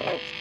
Oh.